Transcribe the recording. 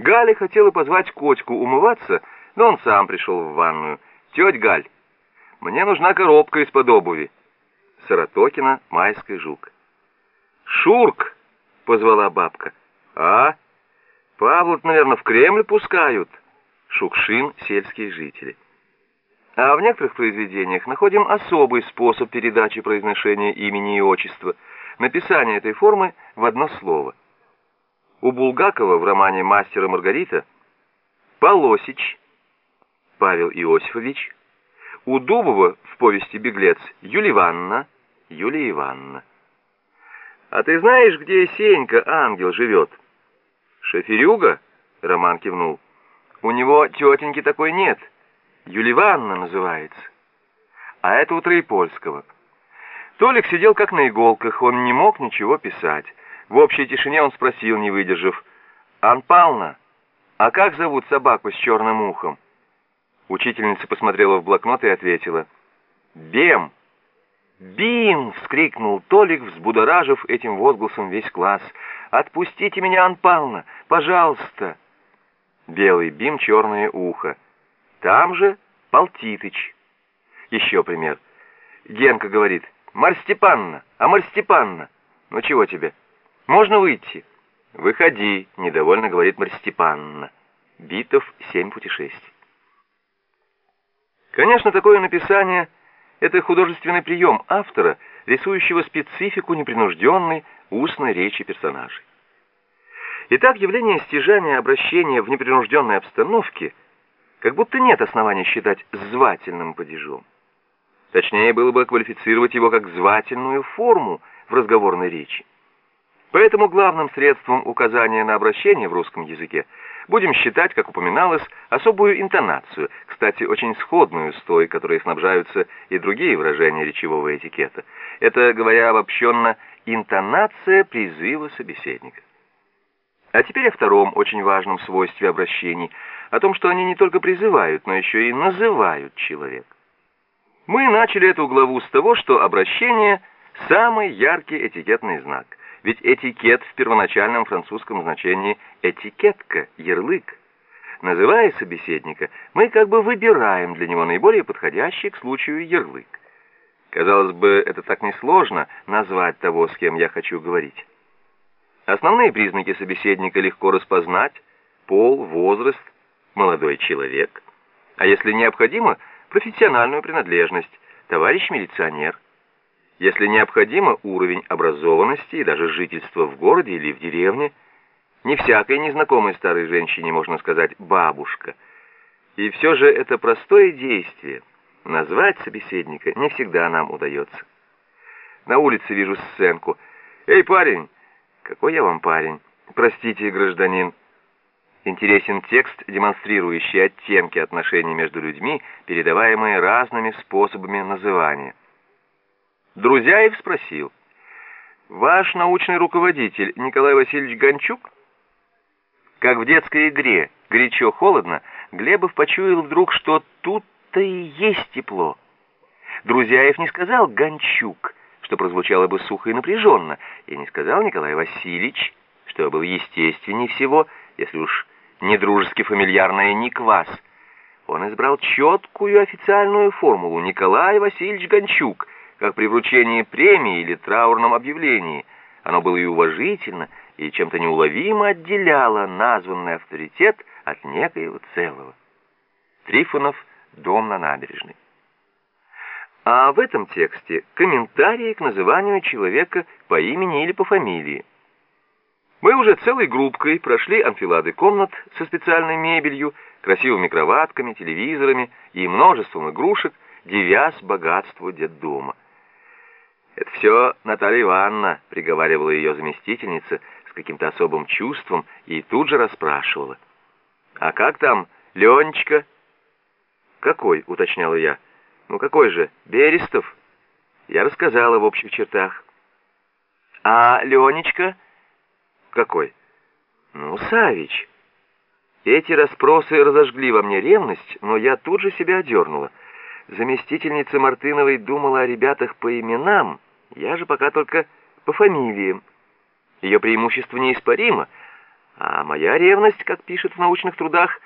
Галя хотела позвать Котьку умываться, но он сам пришел в ванную. «Тетя Галь, мне нужна коробка из-под обуви». Саратокина, Майский жук. «Шурк!» — позвала бабка. «А? Павла, наверное, в Кремль пускают?» Шукшин, сельские жители. А в некоторых произведениях находим особый способ передачи произношения имени и отчества, написание этой формы в одно слово. У Булгакова в романе «Мастер и Маргарита» Полосич Павел Иосифович, у Дубова в повести «Беглец» Юлия Ивановна, Юлия Ивановна. «А ты знаешь, где Сенька, ангел, живет?» «Шоферюга?» — Роман кивнул. «У него тетеньки такой нет. Юлия Ивановна называется. А это у Троепольского». Толик сидел как на иголках, он не мог ничего писать. В общей тишине он спросил, не выдержав, «Ан а как зовут собаку с черным ухом?» Учительница посмотрела в блокнот и ответила, «Бем!» «Бим!» — вскрикнул Толик, взбудоражив этим возгласом весь класс. «Отпустите меня, Ан пожалуйста!» Белый Бим, черное ухо. Там же Полтитыч. Еще пример. Генка говорит, «Марь Степанна, а Марь Степанна, ну чего тебе?» «Можно выйти?» «Выходи», — недовольно говорит Марья Степановна. Битов «Семь путешествий». Конечно, такое написание — это художественный прием автора, рисующего специфику непринужденной устной речи персонажей. Итак, явление стяжания обращения в непринужденной обстановке как будто нет оснований считать звательным падежом. Точнее было бы квалифицировать его как звательную форму в разговорной речи. Поэтому главным средством указания на обращение в русском языке будем считать, как упоминалось, особую интонацию, кстати, очень сходную с той, которой снабжаются и другие выражения речевого этикета. Это, говоря обобщенно, интонация призыва собеседника. А теперь о втором очень важном свойстве обращений, о том, что они не только призывают, но еще и называют человека. Мы начали эту главу с того, что обращение – самый яркий этикетный знак – ведь этикет в первоначальном французском значении этикетка, ярлык. Называя собеседника, мы как бы выбираем для него наиболее подходящий к случаю ярлык. Казалось бы, это так несложно назвать того, с кем я хочу говорить. Основные признаки собеседника легко распознать: пол, возраст, молодой человек, а если необходимо, профессиональную принадлежность, товарищ милиционер. Если необходимо уровень образованности и даже жительства в городе или в деревне, не всякой незнакомой старой женщине можно сказать «бабушка». И все же это простое действие. Назвать собеседника не всегда нам удается. На улице вижу сценку. «Эй, парень!» «Какой я вам парень?» «Простите, гражданин». Интересен текст, демонстрирующий оттенки отношений между людьми, передаваемые разными способами называния. Друзьяев спросил, «Ваш научный руководитель Николай Васильевич Гончук?» Как в детской игре, горячо-холодно, Глебов почуял вдруг, что тут-то и есть тепло. Друзьяев не сказал «Гончук», что прозвучало бы сухо и напряженно, и не сказал Николай Васильевич, что был естественнее всего, если уж не дружески фамильярное «Никвас». Он избрал четкую официальную формулу «Николай Васильевич Гончук», как при вручении премии или траурном объявлении. Оно было и уважительно, и чем-то неуловимо отделяло названный авторитет от некоего целого. Трифонов «Дом на набережной». А в этом тексте комментарии к называнию человека по имени или по фамилии. Мы уже целой группкой прошли анфилады комнат со специальной мебелью, красивыми кроватками, телевизорами и множеством игрушек, девясь богатству детдома. «Это все Наталья Ивановна», — приговаривала ее заместительница с каким-то особым чувством и тут же расспрашивала. «А как там Ленечка?» «Какой?» — уточняла я. «Ну какой же? Берестов?» Я рассказала в общих чертах. «А Ленечка?» «Какой?» «Ну, Савич». Эти расспросы разожгли во мне ревность, но я тут же себя одернула. Заместительница Мартыновой думала о ребятах по именам, я же пока только по фамилиям. Ее преимущество неиспаримо, А моя ревность, как пишет в научных трудах,